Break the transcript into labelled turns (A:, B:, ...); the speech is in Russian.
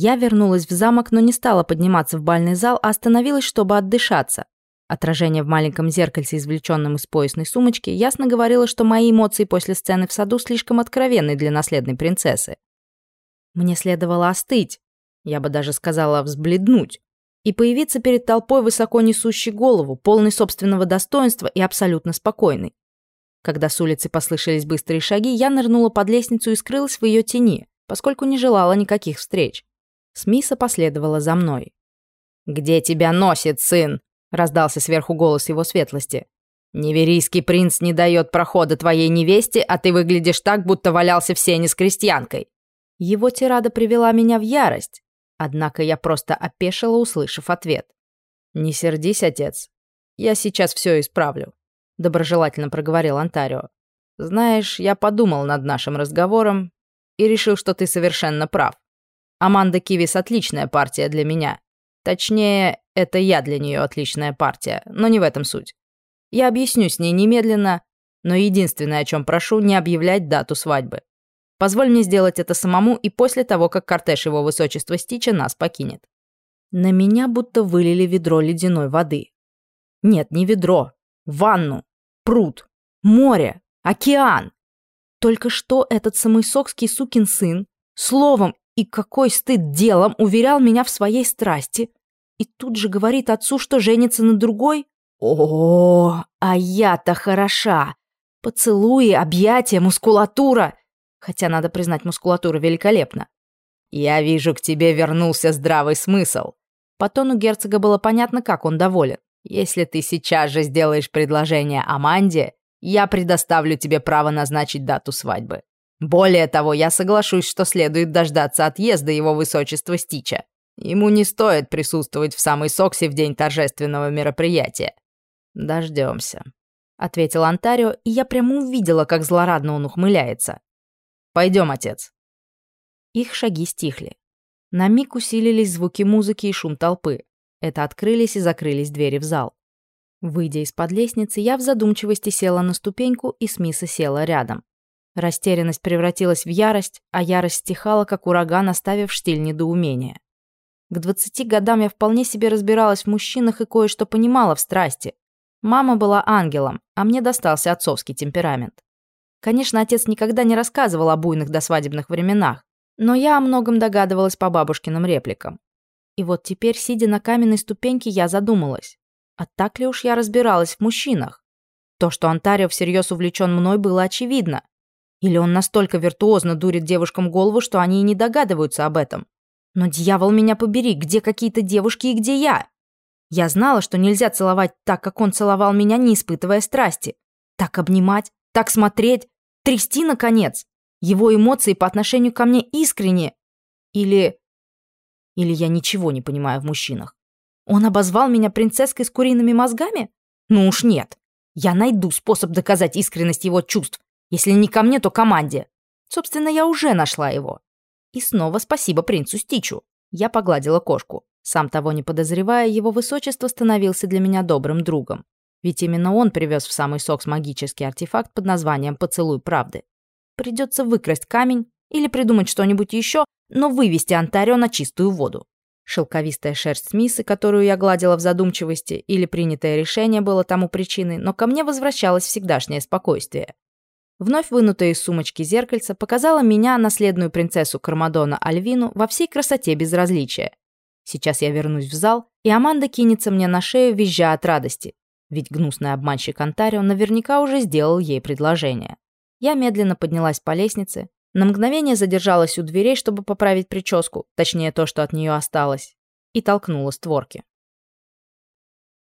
A: Я вернулась в замок, но не стала подниматься в бальный зал, а остановилась, чтобы отдышаться. Отражение в маленьком зеркальце, извлеченном из поясной сумочки, ясно говорило, что мои эмоции после сцены в саду слишком откровенны для наследной принцессы. Мне следовало остыть, я бы даже сказала взбледнуть, и появиться перед толпой высоко несущей голову, полной собственного достоинства и абсолютно спокойной. Когда с улицы послышались быстрые шаги, я нырнула под лестницу и скрылась в ее тени, поскольку не желала никаких встреч. Смиса последовала за мной. «Где тебя носит, сын?» — раздался сверху голос его светлости. «Неверийский принц не дает прохода твоей невесте, а ты выглядишь так, будто валялся в сене с крестьянкой». Его тирада привела меня в ярость, однако я просто опешила, услышав ответ. «Не сердись, отец. Я сейчас все исправлю», — доброжелательно проговорил Антарио. «Знаешь, я подумал над нашим разговором и решил, что ты совершенно прав. Аманда Кивис отличная партия для меня. Точнее, это я для нее отличная партия, но не в этом суть. Я объясню с ней немедленно, но единственное, о чем прошу, не объявлять дату свадьбы. Позволь мне сделать это самому и после того, как кортеж его высочества Стича нас покинет. На меня будто вылили ведро ледяной воды. Нет, не ведро. Ванну. Пруд. Море. Океан. Только что этот самый сукин сын словом и какой стыд делом уверял меня в своей страсти, и тут же говорит отцу, что женится на другой? О, а я-то хороша. Поцелуи, объятия, мускулатура. Хотя, надо признать, мускулатура великолепна. Я вижу, к тебе вернулся здравый смысл. По тону герцога было понятно, как он доволен. Если ты сейчас же сделаешь предложение Аманде, я предоставлю тебе право назначить дату свадьбы. Более того, я соглашусь, что следует дождаться отъезда его высочества Стича. Ему не стоит присутствовать в самой Соксе в день торжественного мероприятия. Дождемся, ответил Антарио, и я прямо увидела, как злорадно он ухмыляется. Пойдем, отец. Их шаги стихли. На миг усилились звуки музыки и шум толпы. Это открылись и закрылись двери в зал. Выйдя из-под лестницы, я в задумчивости села на ступеньку, и Смиса села рядом. Растерянность превратилась в ярость, а ярость стихала, как ураган, оставив штиль недоумения. К двадцати годам я вполне себе разбиралась в мужчинах и кое-что понимала в страсти. Мама была ангелом, а мне достался отцовский темперамент. Конечно, отец никогда не рассказывал о буйных досвадебных временах, но я о многом догадывалась по бабушкиным репликам. И вот теперь, сидя на каменной ступеньке, я задумалась. А так ли уж я разбиралась в мужчинах? То, что Антарио всерьез увлечен мной, было очевидно. Или он настолько виртуозно дурит девушкам голову, что они и не догадываются об этом. Но дьявол меня побери, где какие-то девушки и где я? Я знала, что нельзя целовать так, как он целовал меня, не испытывая страсти. Так обнимать, так смотреть, трясти, наконец. Его эмоции по отношению ко мне искренне. Или... Или я ничего не понимаю в мужчинах. Он обозвал меня принцесской с куриными мозгами? Ну уж нет. Я найду способ доказать искренность его чувств. Если не ко мне, то команде. Собственно, я уже нашла его. И снова спасибо принцу Стичу. Я погладила кошку. Сам того не подозревая, его высочество становился для меня добрым другом. Ведь именно он привез в самый сокс магический артефакт под названием «Поцелуй правды». Придется выкрасть камень или придумать что-нибудь еще, но вывести Антарио на чистую воду. Шелковистая шерсть Смисы, которую я гладила в задумчивости, или принятое решение было тому причиной, но ко мне возвращалось всегдашнее спокойствие. Вновь вынутая из сумочки зеркальце показала меня, наследную принцессу Кармадона Альвину, во всей красоте безразличия. Сейчас я вернусь в зал, и Аманда кинется мне на шею, визжа от радости. Ведь гнусный обманщик Антарио наверняка уже сделал ей предложение. Я медленно поднялась по лестнице, на мгновение задержалась у дверей, чтобы поправить прическу, точнее то, что от нее осталось, и толкнула створки.